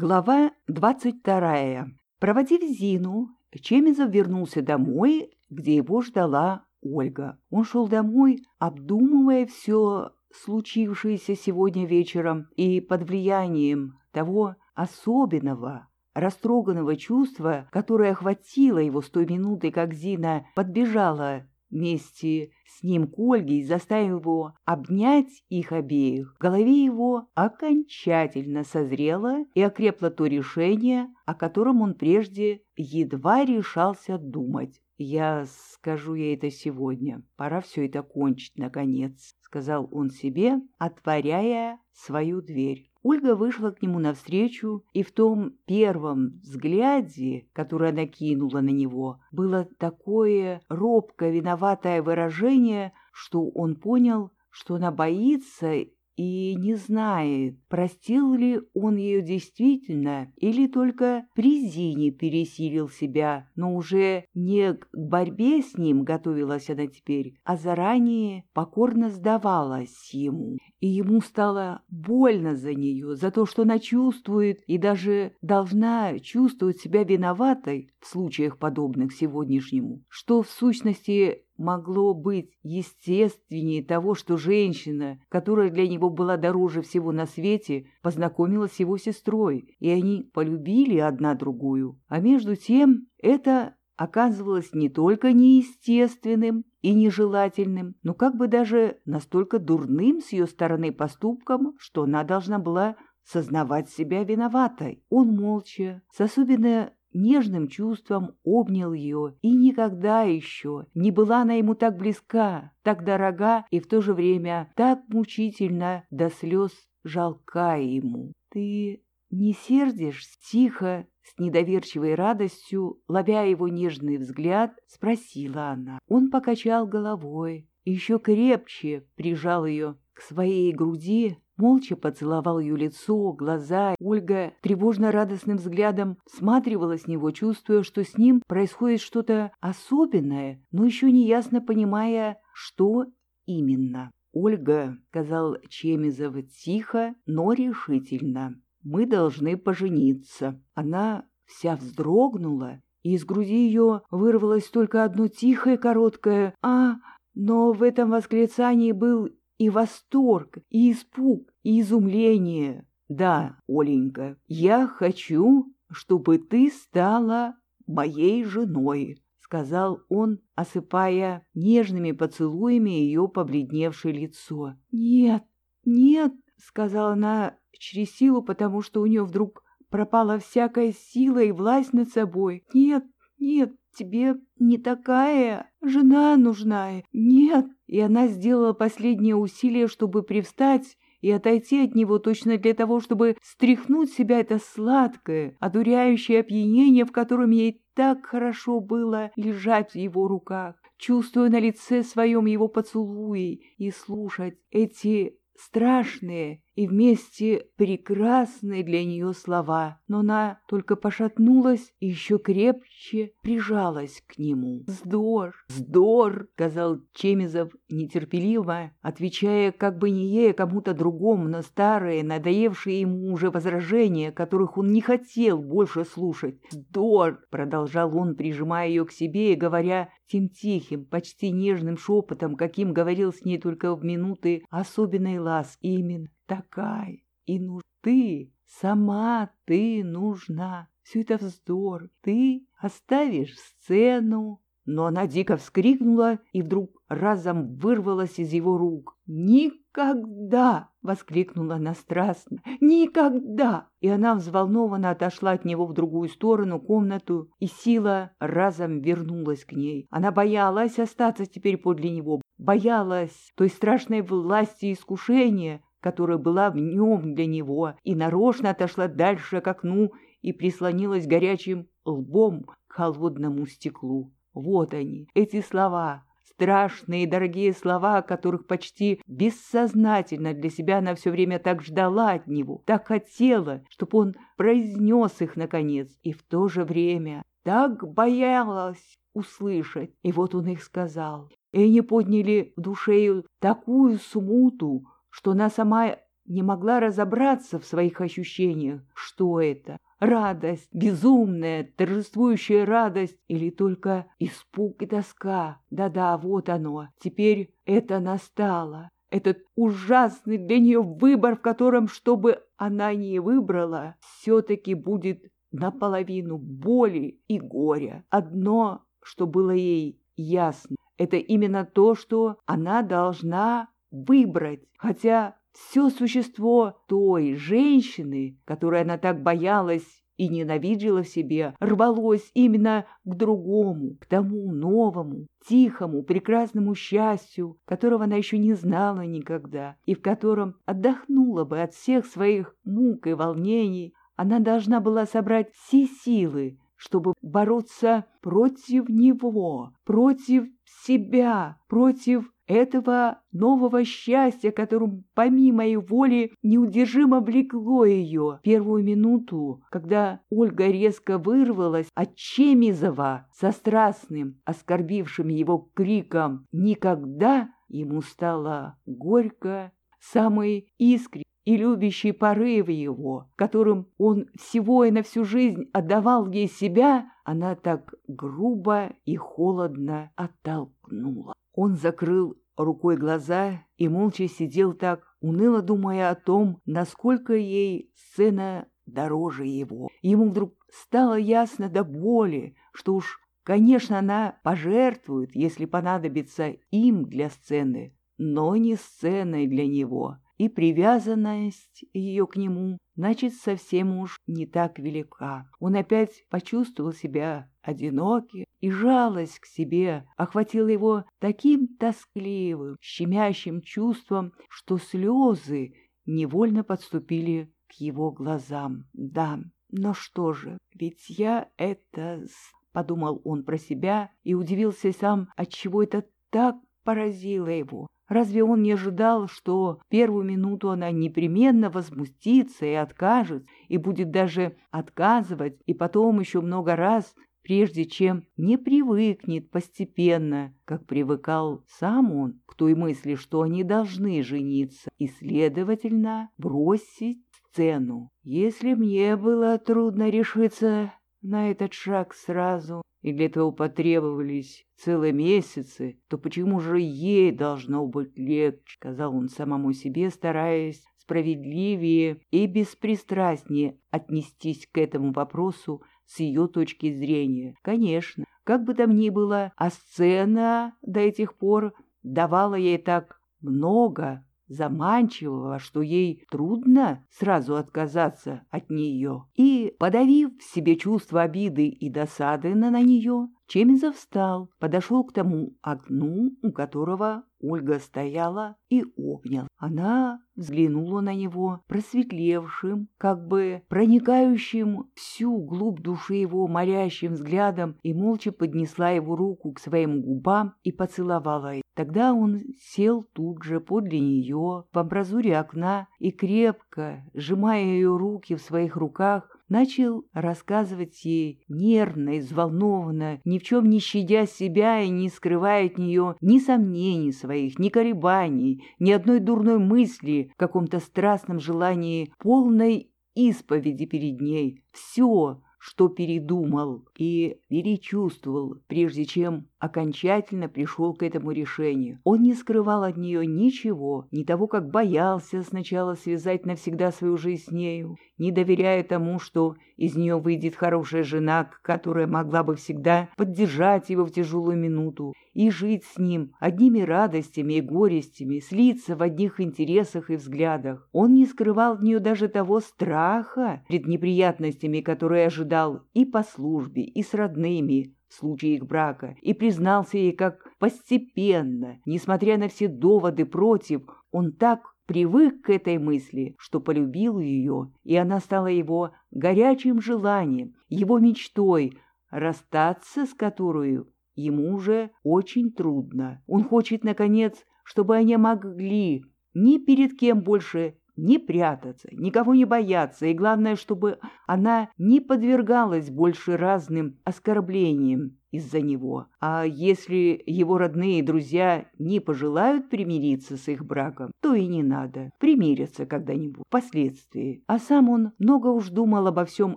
Глава двадцать вторая. Проводив Зину, Чемизов вернулся домой, где его ждала Ольга. Он шел домой, обдумывая все случившееся сегодня вечером и под влиянием того особенного, растроганного чувства, которое охватило его с той минуты, как Зина подбежала вместе с ним к Ольге и заставив его обнять их обеих, в голове его окончательно созрело и окрепло то решение, о котором он прежде едва решался думать. «Я скажу ей это сегодня. Пора все это кончить, наконец», — сказал он себе, отворяя свою дверь. Ольга вышла к нему навстречу, и в том первом взгляде, который она кинула на него, было такое робкое, виноватое выражение, что он понял, что она боится и не знает, простил ли он ее действительно или только при Зине пересилил себя, но уже не к борьбе с ним готовилась она теперь, а заранее покорно сдавалась ему. И ему стало больно за нее, за то, что она чувствует и даже должна чувствовать себя виноватой в случаях подобных сегодняшнему, что в сущности могло быть естественнее того, что женщина, которая для него была дороже всего на свете, познакомилась с его сестрой, и они полюбили одна другую. А между тем это оказывалось не только неестественным и нежелательным, но как бы даже настолько дурным с ее стороны поступком, что она должна была сознавать себя виноватой. Он молча, с особенно нежным чувством обнял ее, и никогда еще не была она ему так близка, так дорога и в то же время так мучительно до слез жалка ему. «Ты не сердишь?» — тихо, с недоверчивой радостью, ловя его нежный взгляд, спросила она. Он покачал головой еще крепче прижал ее к своей груди, молча поцеловал ее лицо, глаза. Ольга тревожно-радостным взглядом сматривала с него, чувствуя, что с ним происходит что-то особенное, но еще не ясно понимая, что именно. «Ольга», — сказал Чемизов тихо, но решительно, — «мы должны пожениться». Она вся вздрогнула, и из груди ее вырвалось только одно тихое короткое «а», но в этом восклицании был и восторг, и испуг, и изумление. Да, Оленька, я хочу, чтобы ты стала моей женой, сказал он, осыпая нежными поцелуями ее побледневшее лицо. Нет, нет, сказала она через силу, потому что у нее вдруг пропала всякая сила и власть над собой. Нет, нет, тебе не такая жена нужна. Нет. И она сделала последнее усилие, чтобы привстать и отойти от него точно для того, чтобы стряхнуть себя это сладкое, одуряющее опьянение, в котором ей так хорошо было лежать в его руках, чувствуя на лице своем его поцелуи и слушать эти страшные и вместе прекрасные для нее слова, но она только пошатнулась и еще крепче прижалась к нему. «Вздор! Вздор!» — сказал Чемизов нетерпеливо, отвечая как бы не ей, а кому-то другому, но старые, надоевшие ему уже возражения, которых он не хотел больше слушать. «Вздор!» — продолжал он, прижимая ее к себе и говоря тем тихим, почти нежным шепотом, каким говорил с ней только в минуты особенной ласки. Именно такая. И ну ты, сама ты нужна. Все это вздор. Ты оставишь сцену. Но она дико вскрикнула и вдруг разом вырвалась из его рук. «Никогда!» — воскликнула она страстно. «Никогда!» И она взволнованно отошла от него в другую сторону комнату, и сила разом вернулась к ней. Она боялась остаться теперь подле него, боялась той страшной власти искушения, которая была в нем для него, и нарочно отошла дальше к окну и прислонилась горячим лбом к холодному стеклу. Вот они, эти слова, страшные и дорогие слова, которых почти бессознательно для себя она все время так ждала от него, так хотела, чтобы он произнес их наконец, и в то же время так боялась услышать. И вот он их сказал. И они подняли в душе такую смуту, что она сама не могла разобраться в своих ощущениях, что это — радость, безумная, торжествующая радость или только испуг и тоска. Да-да, вот оно, теперь это настало. Этот ужасный для нее выбор, в котором, чтобы она не выбрала, все-таки будет наполовину боли и горя. Одно, что было ей ясно, это именно то, что она должна выбрать, хотя все существо той женщины, которой она так боялась и ненавидела в себе, рвалось именно к другому, к тому новому, тихому, прекрасному счастью, которого она еще не знала никогда, и в котором отдохнула бы от всех своих мук и волнений. Она должна была собрать все силы, чтобы бороться против него, против себя, против этого нового счастья, которым помимо ее воли неудержимо влекло ее. Первую минуту, когда Ольга резко вырвалась от Чемизова со страстным, оскорбившим его криком «Никогда!», ему стало горько, самый искренний и любящий порывы его, которым он всего и на всю жизнь отдавал ей себя, она так грубо и холодно оттолкнула. Он закрыл рукой глаза и молча сидел так, уныло думая о том, насколько ей сцена дороже его. Ему вдруг стало ясно до боли, что уж, конечно, она пожертвует, если понадобится им для сцены, но не сценой для него и привязанность ее к нему, значит, совсем уж не так велика. Он опять почувствовал себя одиноким, и жалость к себе охватила его таким тоскливым, щемящим чувством, что слезы невольно подступили к его глазам. Да, но что же, ведь я это... Подумал он про себя и удивился сам, отчего это так поразило его. Разве он не ожидал, что первую минуту она непременно возмутится и откажет, и будет даже отказывать, и потом еще много раз, прежде чем не привыкнет постепенно, как привыкал сам он к той мысли, что они должны жениться, и, следовательно, бросить сцену. Если мне было трудно решиться на этот шаг сразу, и для этого потребовались целые месяцы, то почему же ей должно быть легче, сказал он самому себе, стараясь справедливее и беспристрастнее отнестись к этому вопросу с ее точки зрения. Конечно, как бы там ни было, а сцена до этих пор давала ей так много заманчивого, что ей трудно сразу отказаться от нее. И, подавив в себе чувство обиды и досады на, на нее, Чемизов встал, подошел к тому окну, у которого Ольга стояла и обнял. Она взглянула на него просветлевшим, как бы проникающим всю глубь души его молящим взглядом и молча поднесла его руку к своим губам и поцеловала их. Тогда он сел тут же подле нее, в амбразуре окна, и крепко, сжимая ее руки в своих руках, начал рассказывать ей нервно и взволнованно, ни в чем не щадя себя и не скрывая от нее ни сомнений ни колебаний, ни одной дурной мысли, каком-то страстном желании полной исповеди перед ней. Все, что передумал и перечувствовал, прежде чем окончательно пришел к этому решению. Он не скрывал от нее ничего, ни того, как боялся сначала связать навсегда свою жизнь с нею, не доверяя тому, что из нее выйдет хорошая жена, которая могла бы всегда поддержать его в тяжелую минуту и жить с ним одними радостями и горестями, слиться в одних интересах и взглядах. Он не скрывал от нее даже того страха перед неприятностями, которые ожидал и по службе, и с родными, в случае их брака, и признался ей, как постепенно, несмотря на все доводы против, он так привык к этой мысли, что полюбил ее, и она стала его горячим желанием, его мечтой, расстаться с которой ему уже очень трудно. Он хочет, наконец, чтобы они могли ни перед кем больше не прятаться, никого не бояться, и главное, чтобы она не подвергалась больше разным оскорблениям из-за него. А если его родные и друзья не пожелают примириться с их браком, то и не надо. Примирятся когда-нибудь, впоследствии. А сам он много уж думал обо всем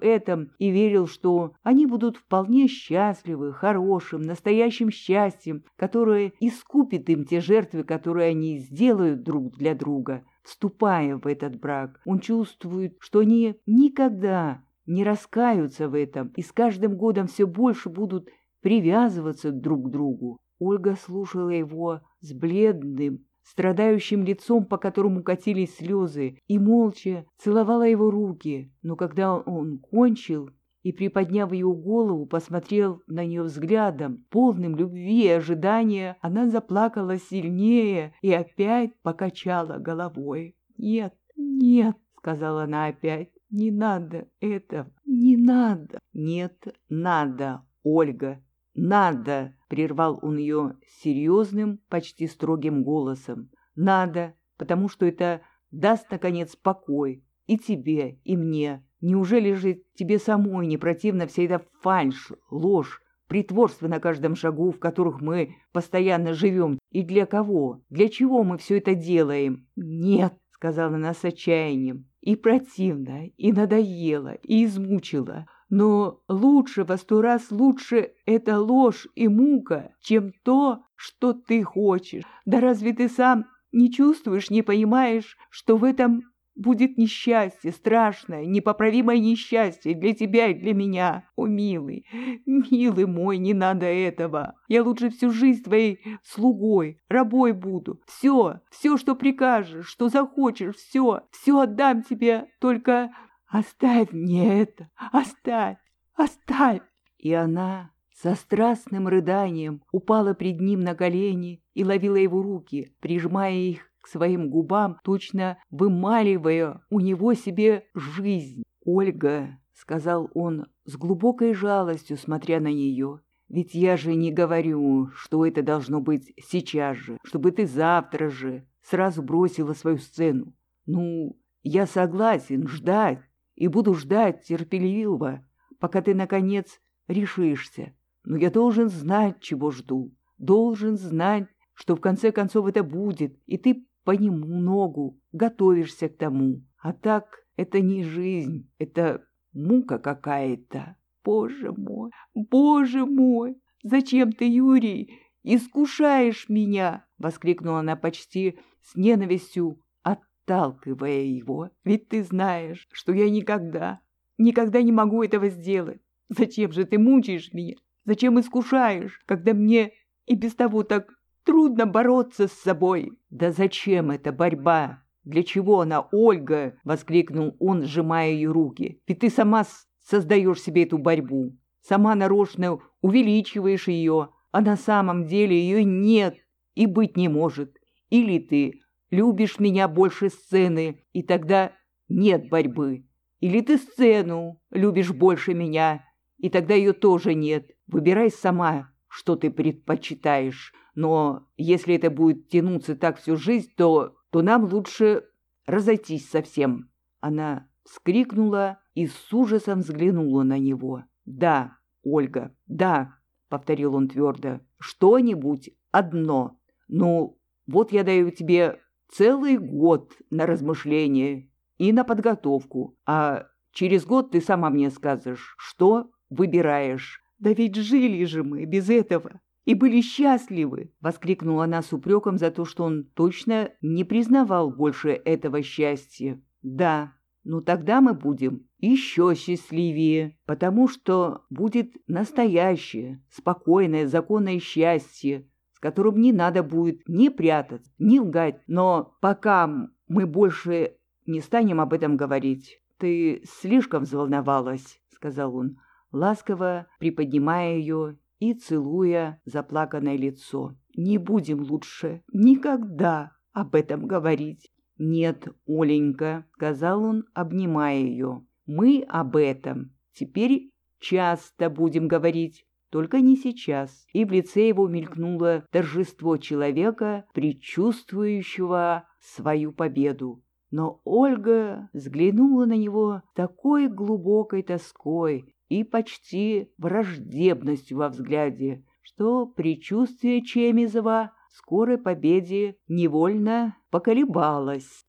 этом и верил, что они будут вполне счастливы, хорошим, настоящим счастьем, которое искупит им те жертвы, которые они сделают друг для друга. Вступая в этот брак, он чувствует, что они никогда не раскаются в этом и с каждым годом все больше будут привязываться друг к другу. Ольга слушала его с бледным, страдающим лицом, по которому катились слезы, и молча целовала его руки. Но когда он кончил и, приподняв ее голову, посмотрел на нее взглядом, полным любви и ожидания, она заплакала сильнее и опять покачала головой. «Нет, нет», — сказала она опять, — «не надо этого, не надо». «Нет, надо, Ольга, «Надо!» — прервал он ее серьезным, почти строгим голосом. «Надо, потому что это даст, наконец, покой и тебе, и мне. Неужели же тебе самой не противна вся эта фальшь, ложь, притворство на каждом шагу, в которых мы постоянно живем? И для кого? Для чего мы все это делаем?» «Нет!» — сказала она с отчаянием. «И противно, и надоело, и измучило. Но лучше во сто раз лучше эта ложь и мука, чем то, что ты хочешь. Да разве ты сам не чувствуешь, не понимаешь, что в этом будет несчастье, страшное, непоправимое несчастье для тебя и для меня. О, милый, милый мой, не надо этого. Я лучше всю жизнь твоей слугой, рабой буду. Все, все, что прикажешь, что захочешь, все, все отдам тебе, только «Оставь мне это! Оставь! Оставь!» И она со страстным рыданием упала пред ним на колени и ловила его руки, прижимая их к своим губам, точно вымаливая у него себе жизнь. «Ольга», — сказал он с глубокой жалостью, смотря на нее, «ведь я же не говорю, что это должно быть сейчас же, чтобы ты завтра же сразу бросила свою сцену. Ну, я согласен ждать, и буду ждать терпеливо, пока ты, наконец, решишься. Но я должен знать, чего жду, должен знать, что в конце концов это будет, и ты понемногу готовишься к тому. А так это не жизнь, это мука какая-то. Боже мой, боже мой, зачем ты, Юрий, искушаешь меня? — воскликнула она почти с ненавистью, отталкивая его. «Ведь ты знаешь, что я никогда, никогда не могу этого сделать. Зачем же ты мучаешь меня? Зачем искушаешь, когда мне и без того так трудно бороться с собой?» «Да зачем эта борьба? Для чего она, Ольга?» — воскликнул он, сжимая ее руки. «Ведь ты сама создаешь себе эту борьбу, сама нарочно увеличиваешь ее, а на самом деле ее нет и быть не может. Или ты любишь меня больше сцены, и тогда нет борьбы. Или ты сцену любишь больше меня, и тогда ее тоже нет. Выбирай сама, что ты предпочитаешь. Но если это будет тянуться так всю жизнь, то, то нам лучше разойтись совсем. Она вскрикнула и с ужасом взглянула на него. «Да, Ольга, да», — повторил он твердо, — «что-нибудь одно. Ну, вот я даю тебе целый год на размышление и на подготовку, а через год ты сама мне скажешь, что выбираешь. Да ведь жили же мы без этого и были счастливы!» — воскликнула она с упреком за то, что он точно не признавал больше этого счастья. «Да, ну тогда мы будем еще счастливее, потому что будет настоящее, спокойное, законное счастье, которым не надо будет ни прятаться, ни лгать. Но пока мы больше не станем об этом говорить, ты слишком взволновалась, — сказал он, ласково приподнимая ее и целуя заплаканное лицо. Не будем лучше никогда об этом говорить. «Нет, Оленька», — сказал он, обнимая ее, — «мы об этом теперь часто будем говорить. Только не сейчас. И в лице его мелькнуло торжество человека, предчувствующего свою победу. Но Ольга взглянула на него такой глубокой тоской и почти враждебностью во взгляде, что предчувствие Чемизова скорой победе невольно поколебалось.